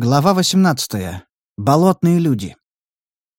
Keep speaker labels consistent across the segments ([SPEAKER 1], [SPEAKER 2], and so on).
[SPEAKER 1] Глава 18. Болотные люди.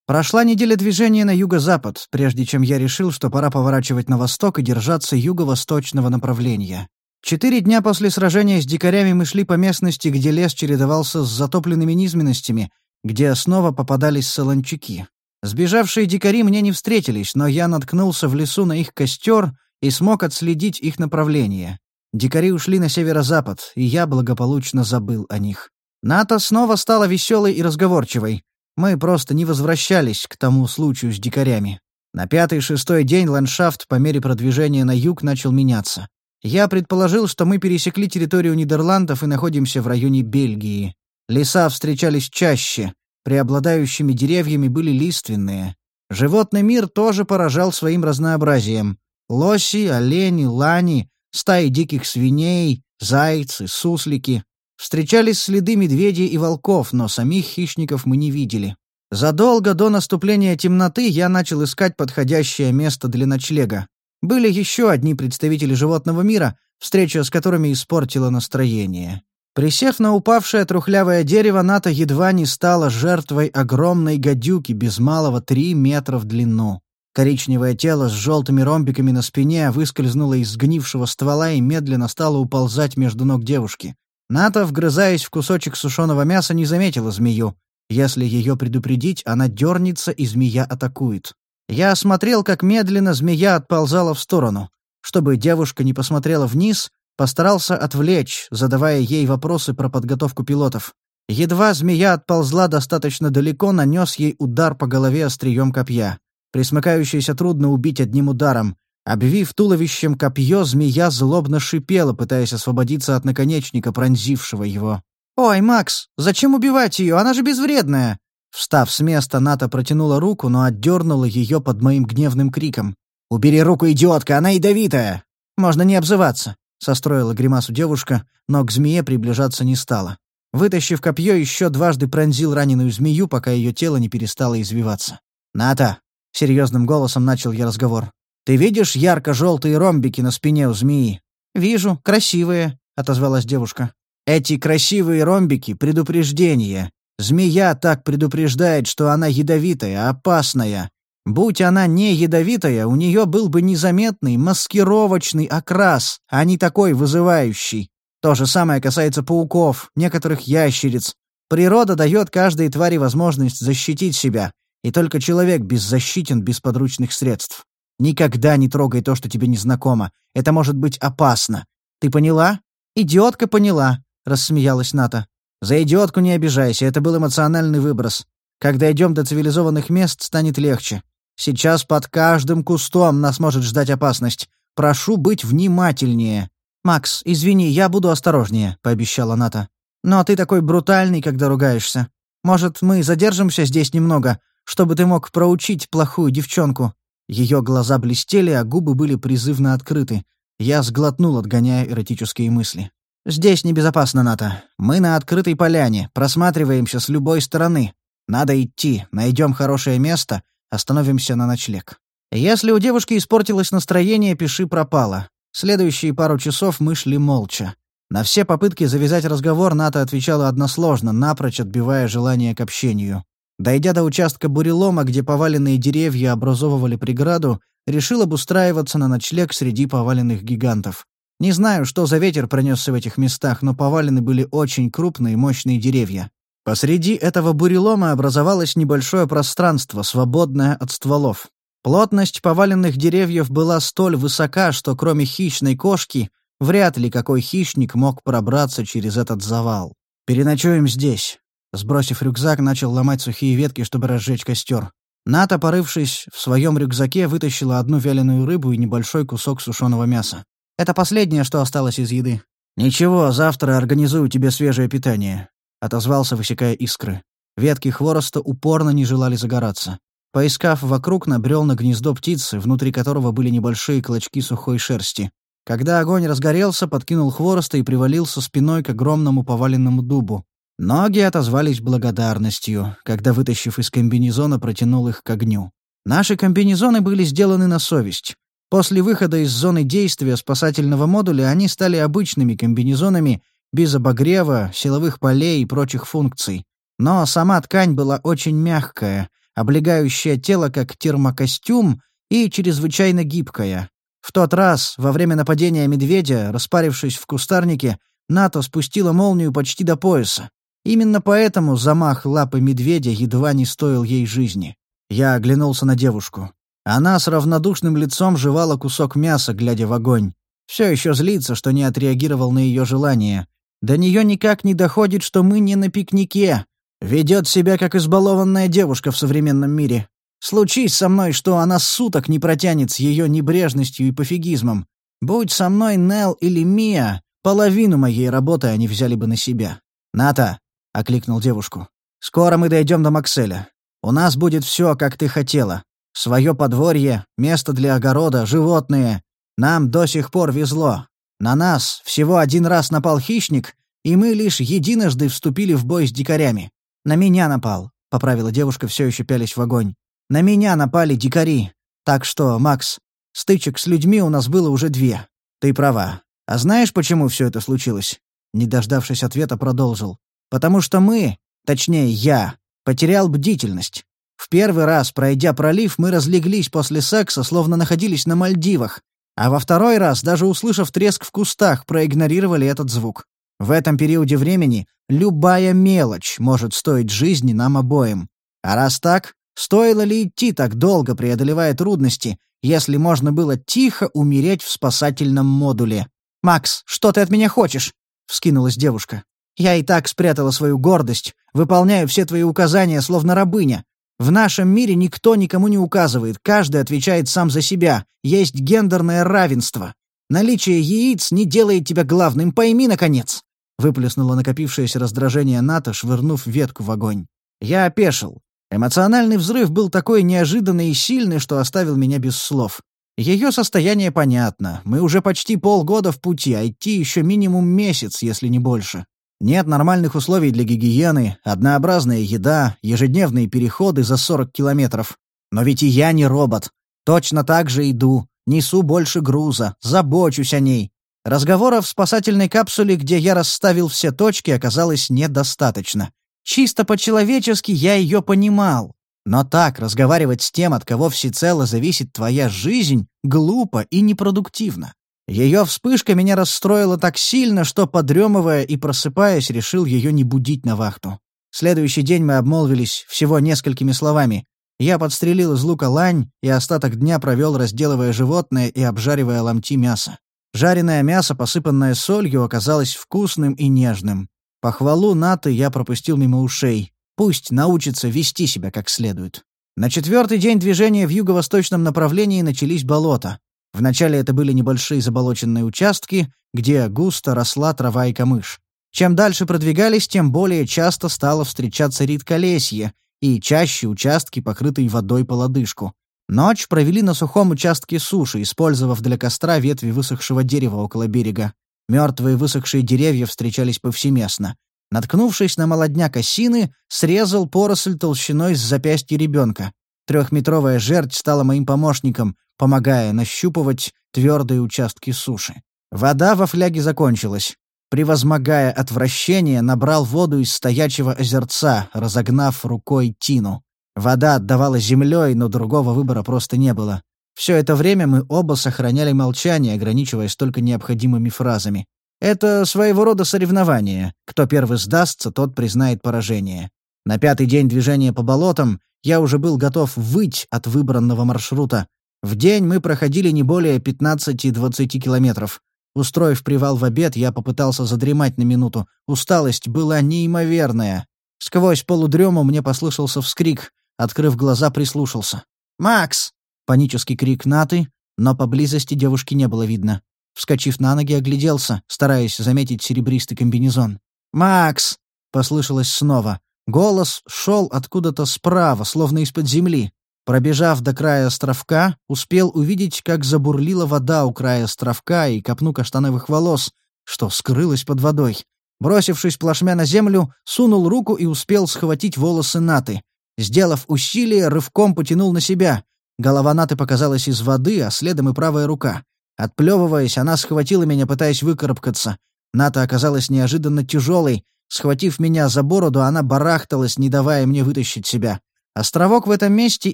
[SPEAKER 1] Прошла неделя движения на юго-запад, прежде чем я решил, что пора поворачивать на восток и держаться юго-восточного направления. Четыре дня после сражения с дикарями мы шли по местности, где лес чередовался с затопленными низменностями, где снова попадались солончаки. Сбежавшие дикари мне не встретились, но я наткнулся в лесу на их костер и смог отследить их направление. Дикари ушли на северо-запад, и я благополучно забыл о них. Ната снова стала веселой и разговорчивой. Мы просто не возвращались к тому случаю с дикарями. На пятый-шестой день ландшафт по мере продвижения на юг начал меняться. Я предположил, что мы пересекли территорию Нидерландов и находимся в районе Бельгии. Леса встречались чаще, преобладающими деревьями были лиственные. Животный мир тоже поражал своим разнообразием. Лоси, олени, лани, стаи диких свиней, зайцы, суслики. Встречались следы медведей и волков, но самих хищников мы не видели. Задолго до наступления темноты я начал искать подходящее место для ночлега. Были еще одни представители животного мира, встреча с которыми испортила настроение. Присев на упавшее трухлявое дерево, Ната едва не стала жертвой огромной гадюки без малого три метра в длину. Коричневое тело с желтыми ромбиками на спине выскользнуло из сгнившего ствола и медленно стало уползать между ног девушки. Ната, вгрызаясь в кусочек сушеного мяса, не заметила змею. Если ее предупредить, она дернется, и змея атакует. Я осмотрел, как медленно змея отползала в сторону. Чтобы девушка не посмотрела вниз, постарался отвлечь, задавая ей вопросы про подготовку пилотов. Едва змея отползла достаточно далеко, нанес ей удар по голове острием копья. Присмыкающийся трудно убить одним ударом. Обвив туловищем копье, змея злобно шипела, пытаясь освободиться от наконечника, пронзившего его. «Ой, Макс, зачем убивать ее? Она же безвредная!» Встав с места, Ната протянула руку, но отдернула ее под моим гневным криком. «Убери руку, идиотка, она ядовитая!» «Можно не обзываться», — состроила гримасу девушка, но к змее приближаться не стала. Вытащив копье, еще дважды пронзил раненую змею, пока ее тело не перестало извиваться. «Ната!» — серьезным голосом начал я разговор. Ты видишь ярко-желтые ромбики на спине у змеи?» «Вижу, красивые», — отозвалась девушка. «Эти красивые ромбики — предупреждение. Змея так предупреждает, что она ядовитая, опасная. Будь она не ядовитая, у нее был бы незаметный маскировочный окрас, а не такой вызывающий. То же самое касается пауков, некоторых ящериц. Природа дает каждой твари возможность защитить себя, и только человек беззащитен без подручных средств. Никогда не трогай то, что тебе незнакомо. Это может быть опасно. Ты поняла? Идиотка поняла, рассмеялась Ната. За идиотку не обижайся, это был эмоциональный выброс. Когда идем до цивилизованных мест, станет легче. Сейчас под каждым кустом нас может ждать опасность. Прошу быть внимательнее. Макс, извини, я буду осторожнее, пообещала Ната. Но ты такой брутальный, когда ругаешься. Может, мы задержимся здесь немного, чтобы ты мог проучить плохую девчонку? Ее глаза блестели, а губы были призывно открыты. Я сглотнул, отгоняя эротические мысли. «Здесь небезопасно, Ната. Мы на открытой поляне, просматриваемся с любой стороны. Надо идти, найдем хорошее место, остановимся на ночлег. Если у девушки испортилось настроение, пиши пропало. Следующие пару часов мы шли молча. На все попытки завязать разговор Ната отвечала односложно, напрочь отбивая желание к общению. Дойдя до участка бурелома, где поваленные деревья образовывали преграду, решил обустраиваться на ночлег среди поваленных гигантов. Не знаю, что за ветер пронесся в этих местах, но повалены были очень крупные мощные деревья. Посреди этого бурелома образовалось небольшое пространство, свободное от стволов. Плотность поваленных деревьев была столь высока, что кроме хищной кошки, вряд ли какой хищник мог пробраться через этот завал. «Переночуем здесь», Сбросив рюкзак, начал ломать сухие ветки, чтобы разжечь костер. Ната, порывшись в своем рюкзаке, вытащила одну вяленую рыбу и небольшой кусок сушеного мяса. Это последнее, что осталось из еды. «Ничего, завтра организую тебе свежее питание», — отозвался, высекая искры. Ветки хвороста упорно не желали загораться. Поискав вокруг, набрел на гнездо птицы, внутри которого были небольшие клочки сухой шерсти. Когда огонь разгорелся, подкинул хвороста и привалился спиной к огромному поваленному дубу. Ноги отозвались благодарностью, когда, вытащив из комбинезона, протянул их к огню. Наши комбинезоны были сделаны на совесть. После выхода из зоны действия спасательного модуля они стали обычными комбинезонами, без обогрева, силовых полей и прочих функций. Но сама ткань была очень мягкая, облегающая тело как термокостюм и чрезвычайно гибкая. В тот раз, во время нападения медведя, распарившись в кустарнике, НАТО спустила молнию почти до пояса. Именно поэтому замах лапы медведя едва не стоил ей жизни. Я оглянулся на девушку. Она с равнодушным лицом жевала кусок мяса, глядя в огонь. Все еще злится, что не отреагировал на ее желание. До нее никак не доходит, что мы не на пикнике. Ведет себя, как избалованная девушка в современном мире. Случись со мной, что она суток не протянет с ее небрежностью и пофигизмом. Будь со мной Нел или Мия, половину моей работы они взяли бы на себя. «Ната», — окликнул девушку, — «скоро мы дойдем до Макселя. У нас будет все, как ты хотела. Свое подворье, место для огорода, животные. Нам до сих пор везло. На нас всего один раз напал хищник, и мы лишь единожды вступили в бой с дикарями. На меня напал», — поправила девушка, все еще пялись в огонь. «На меня напали дикари. Так что, Макс, стычек с людьми у нас было уже две. Ты права. А знаешь, почему все это случилось?» Не дождавшись ответа, продолжил. «Потому что мы, точнее я, потерял бдительность. В первый раз, пройдя пролив, мы разлеглись после секса, словно находились на Мальдивах, а во второй раз, даже услышав треск в кустах, проигнорировали этот звук. В этом периоде времени любая мелочь может стоить жизни нам обоим. А раз так, стоило ли идти так долго, преодолевая трудности, если можно было тихо умереть в спасательном модуле? «Макс, что ты от меня хочешь?» — вскинулась девушка. «Я и так спрятала свою гордость, выполняю все твои указания, словно рабыня. В нашем мире никто никому не указывает, каждый отвечает сам за себя, есть гендерное равенство. Наличие яиц не делает тебя главным, пойми, наконец!» Выплеснуло накопившееся раздражение Ната, швырнув ветку в огонь. Я опешил. Эмоциональный взрыв был такой неожиданный и сильный, что оставил меня без слов. Ее состояние понятно. Мы уже почти полгода в пути, а идти еще минимум месяц, если не больше. Нет нормальных условий для гигиены, однообразная еда, ежедневные переходы за 40 километров. Но ведь и я не робот. Точно так же иду, несу больше груза, забочусь о ней. Разговоров в спасательной капсуле, где я расставил все точки, оказалось недостаточно. Чисто по-человечески я ее понимал. Но так разговаривать с тем, от кого всецело зависит твоя жизнь, глупо и непродуктивно. Ее вспышка меня расстроила так сильно, что, подремывая и просыпаясь, решил ее не будить на вахту. Следующий день мы обмолвились всего несколькими словами. Я подстрелил из лука лань и остаток дня провел, разделывая животное и обжаривая ломти мяса. Жареное мясо, посыпанное солью, оказалось вкусным и нежным. Похвалу Наты я пропустил мимо ушей. Пусть научится вести себя как следует. На четвертый день движения в юго-восточном направлении начались болота. Вначале это были небольшие заболоченные участки, где густо росла трава и камыш. Чем дальше продвигались, тем более часто стало встречаться редколесье и чаще участки, покрытые водой по лодыжку. Ночь провели на сухом участке суши, использовав для костра ветви высохшего дерева около берега. Мертвые высохшие деревья встречались повсеместно. Наткнувшись на молодняк осины, срезал поросль толщиной с запястья ребенка. Трехметровая жерть стала моим помощником, помогая нащупывать твердые участки суши. Вода во фляге закончилась. Превозмогая отвращение, набрал воду из стоячего озерца, разогнав рукой тину. Вода отдавала землей, но другого выбора просто не было. Все это время мы оба сохраняли молчание, ограничиваясь только необходимыми фразами. Это своего рода соревнование. Кто первый сдастся, тот признает поражение. На пятый день движения по болотам я уже был готов выть от выбранного маршрута. В день мы проходили не более 15-20 километров. Устроив привал в обед, я попытался задремать на минуту. Усталость была неимоверная. Сквозь полудрему мне послышался вскрик. Открыв глаза, прислушался. «Макс!» — панический крик Наты, но поблизости девушки не было видно. Вскочив на ноги, огляделся, стараясь заметить серебристый комбинезон. «Макс!» — послышалось снова. Голос шел откуда-то справа, словно из-под земли. Пробежав до края островка, успел увидеть, как забурлила вода у края островка и копну каштановых волос, что скрылось под водой. Бросившись плашмя на землю, сунул руку и успел схватить волосы Наты. Сделав усилие, рывком потянул на себя. Голова Наты показалась из воды, а следом и правая рука. Отплевываясь, она схватила меня, пытаясь выкарабкаться. Ната оказалась неожиданно тяжелой. Схватив меня за бороду, она барахталась, не давая мне вытащить себя. Островок в этом месте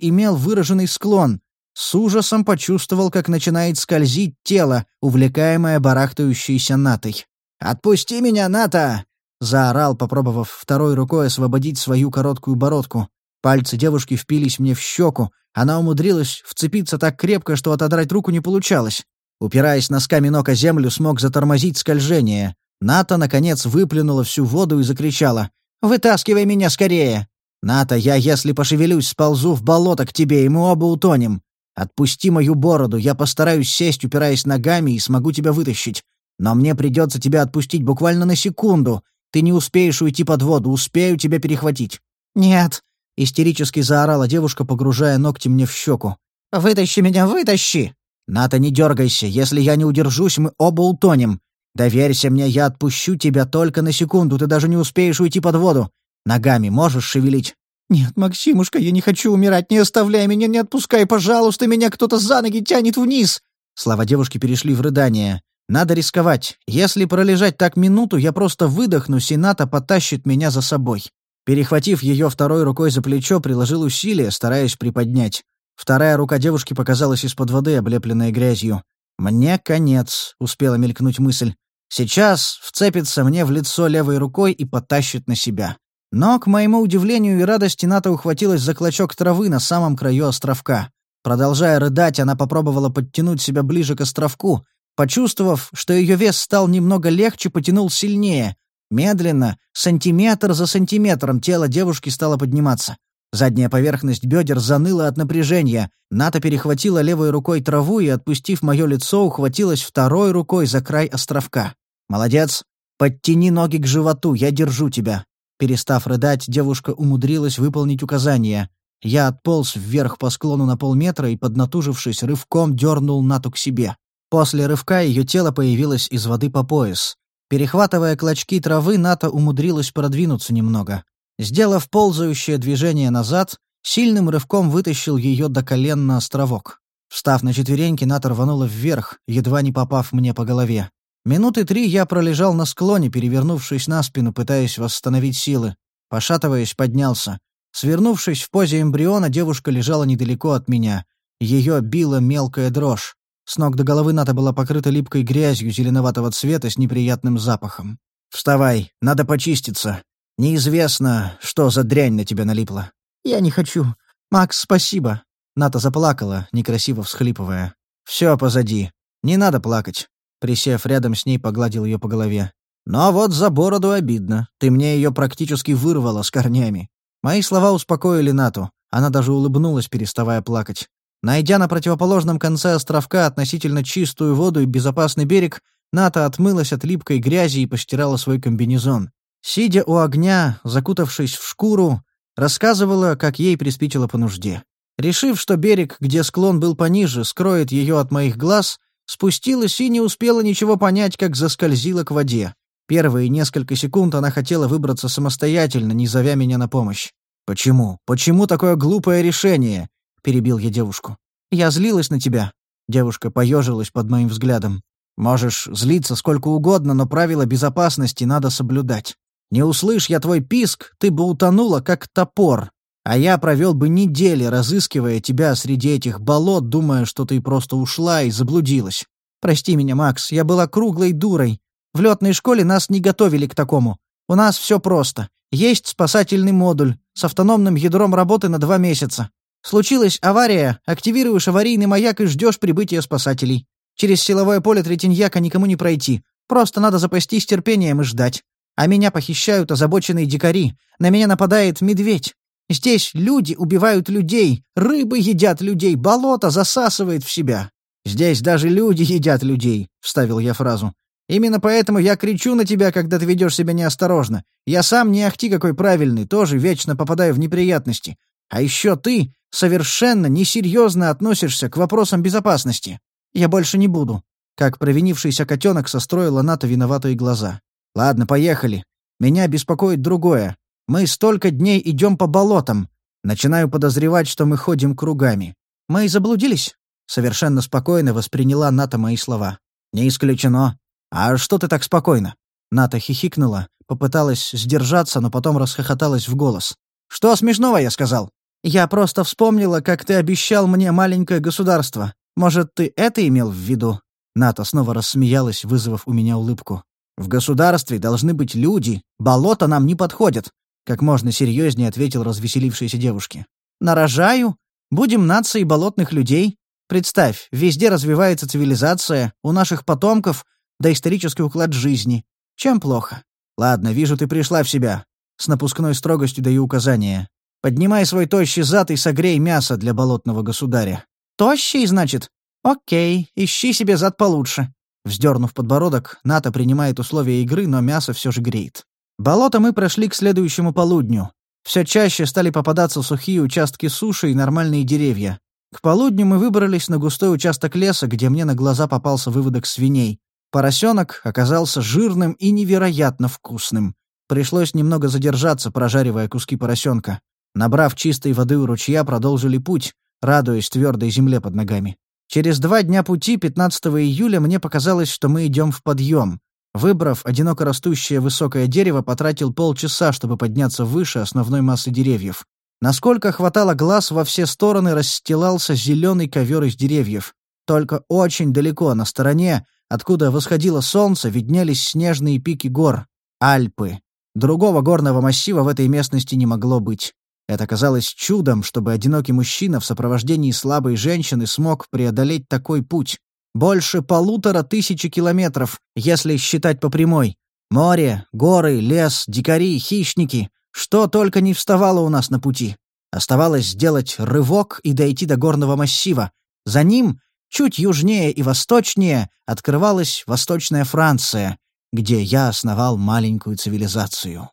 [SPEAKER 1] имел выраженный склон. С ужасом почувствовал, как начинает скользить тело, увлекаемое барахтающейся Натой. «Отпусти меня, Ната!» — заорал, попробовав второй рукой освободить свою короткую бородку. Пальцы девушки впились мне в щеку. Она умудрилась вцепиться так крепко, что отодрать руку не получалось. Упираясь носками ног о землю, смог затормозить скольжение. Ната, наконец, выплюнула всю воду и закричала. «Вытаскивай меня скорее!» «Ната, я, если пошевелюсь, сползу в болото к тебе, и мы оба утонем. Отпусти мою бороду, я постараюсь сесть, упираясь ногами, и смогу тебя вытащить. Но мне придется тебя отпустить буквально на секунду. Ты не успеешь уйти под воду, успею тебя перехватить». «Нет!» — истерически заорала девушка, погружая ногти мне в щеку. «Вытащи меня, вытащи!» «Ната, не дергайся. Если я не удержусь, мы оба утонем. Доверься мне, я отпущу тебя только на секунду. Ты даже не успеешь уйти под воду. Ногами можешь шевелить?» «Нет, Максимушка, я не хочу умирать. Не оставляй меня, не отпускай, пожалуйста. Меня кто-то за ноги тянет вниз!» Слова девушки перешли в рыдание. «Надо рисковать. Если пролежать так минуту, я просто выдохнусь, и Ната потащит меня за собой». Перехватив ее второй рукой за плечо, приложил усилия, стараясь приподнять. Вторая рука девушки показалась из-под воды, облепленная грязью. «Мне конец», — успела мелькнуть мысль. «Сейчас вцепится мне в лицо левой рукой и потащит на себя». Но, к моему удивлению и радости, Ната ухватилась за клочок травы на самом краю островка. Продолжая рыдать, она попробовала подтянуть себя ближе к островку. Почувствовав, что ее вес стал немного легче, потянул сильнее. Медленно, сантиметр за сантиметром, тело девушки стало подниматься. Задняя поверхность бедер заныла от напряжения. Ната перехватила левой рукой траву и, отпустив мое лицо, ухватилась второй рукой за край островка. «Молодец! Подтяни ноги к животу, я держу тебя!» Перестав рыдать, девушка умудрилась выполнить указание. Я отполз вверх по склону на полметра и, поднатужившись, рывком дернул Нату к себе. После рывка ее тело появилось из воды по пояс. Перехватывая клочки травы, Ната умудрилась продвинуться немного. Сделав ползающее движение назад, сильным рывком вытащил ее до колен на островок. Встав на четвереньки, Ната рванула вверх, едва не попав мне по голове. Минуты три я пролежал на склоне, перевернувшись на спину, пытаясь восстановить силы. Пошатываясь, поднялся. Свернувшись в позе эмбриона, девушка лежала недалеко от меня. Ее била мелкая дрожь. С ног до головы Ната была покрыта липкой грязью зеленоватого цвета с неприятным запахом. «Вставай, надо почиститься», Неизвестно, что за дрянь на тебя налипла. Я не хочу. Макс, спасибо. Ната заплакала, некрасиво всхлипывая. Все позади. Не надо плакать. Присев рядом с ней, погладил ее по голове. Но вот за бороду обидно. Ты мне ее практически вырвала с корнями. Мои слова успокоили Нату. Она даже улыбнулась, переставая плакать. Найдя на противоположном конце островка относительно чистую воду и безопасный берег, Ната отмылась от липкой грязи и постирала свой комбинезон. Сидя у огня, закутавшись в шкуру, рассказывала, как ей приспичило по нужде. Решив, что берег, где склон был пониже, скроет ее от моих глаз, спустилась и не успела ничего понять, как заскользила к воде. Первые несколько секунд она хотела выбраться самостоятельно, не зовя меня на помощь. «Почему? Почему такое глупое решение?» — перебил я девушку. «Я злилась на тебя». Девушка поежилась под моим взглядом. «Можешь злиться сколько угодно, но правила безопасности надо соблюдать. Не услышь я твой писк, ты бы утонула, как топор. А я провел бы недели, разыскивая тебя среди этих болот, думая, что ты просто ушла и заблудилась. Прости меня, Макс, я была круглой дурой. В летной школе нас не готовили к такому. У нас все просто. Есть спасательный модуль с автономным ядром работы на два месяца. Случилась авария, активируешь аварийный маяк и ждешь прибытия спасателей. Через силовое поле Третиньяка никому не пройти. Просто надо запастись терпением и ждать. А меня похищают озабоченные дикари. На меня нападает медведь. Здесь люди убивают людей, рыбы едят людей, болото засасывает в себя. Здесь даже люди едят людей», — вставил я фразу. «Именно поэтому я кричу на тебя, когда ты ведешь себя неосторожно. Я сам не ахти какой правильный, тоже вечно попадаю в неприятности. А еще ты совершенно несерьезно относишься к вопросам безопасности. Я больше не буду». Как провинившийся котенок состроила Ната виноватые глаза. Ладно, поехали. Меня беспокоит другое. Мы столько дней идем по болотам. Начинаю подозревать, что мы ходим кругами. Мы заблудились? Совершенно спокойно восприняла Ната мои слова. Не исключено. А что ты так спокойно? Ната хихикнула, попыталась сдержаться, но потом расхохоталась в голос. «Что смешного?» — я сказал. «Я просто вспомнила, как ты обещал мне маленькое государство. Может, ты это имел в виду?» Ната снова рассмеялась, вызвав у меня улыбку. «В государстве должны быть люди. Болото нам не подходит», — как можно серьезнее ответил развеселившейся девушке. «Нарожаю. Будем нацией болотных людей. Представь, везде развивается цивилизация, у наших потомков доисторический уклад жизни. Чем плохо? Ладно, вижу, ты пришла в себя. С напускной строгостью даю указание. Поднимай свой тощий зад и согрей мясо для болотного государя. Тощий, значит? Окей, ищи себе зад получше. Вздернув подбородок, Ната принимает условия игры, но мясо все же греет. Болото мы прошли к следующему полудню. Все чаще стали попадаться сухие участки суши и нормальные деревья. К полудню мы выбрались на густой участок леса, где мне на глаза попался выводок свиней. Поросенок оказался жирным и невероятно вкусным. Пришлось немного задержаться, прожаривая куски поросенка. Набрав чистой воды у ручья, продолжили путь, радуясь твердой земле под ногами. Через два дня пути, 15 июля, мне показалось, что мы идем в подъем. Выбрав одиноко растущее высокое дерево, потратил полчаса, чтобы подняться выше основной массы деревьев. Насколько хватало глаз, во все стороны расстилался зеленый ковер из деревьев. Только очень далеко, на стороне, откуда восходило солнце, виднелись снежные пики гор — Альпы. Другого горного массива в этой местности не могло быть. Это казалось чудом, чтобы одинокий мужчина в сопровождении слабой женщины смог преодолеть такой путь. Больше полутора тысячи километров, если считать по прямой. Море, горы, лес, дикари, хищники. Что только не вставало у нас на пути. Оставалось сделать рывок и дойти до горного массива. За ним, чуть южнее и восточнее, открывалась Восточная Франция, где я основал маленькую цивилизацию.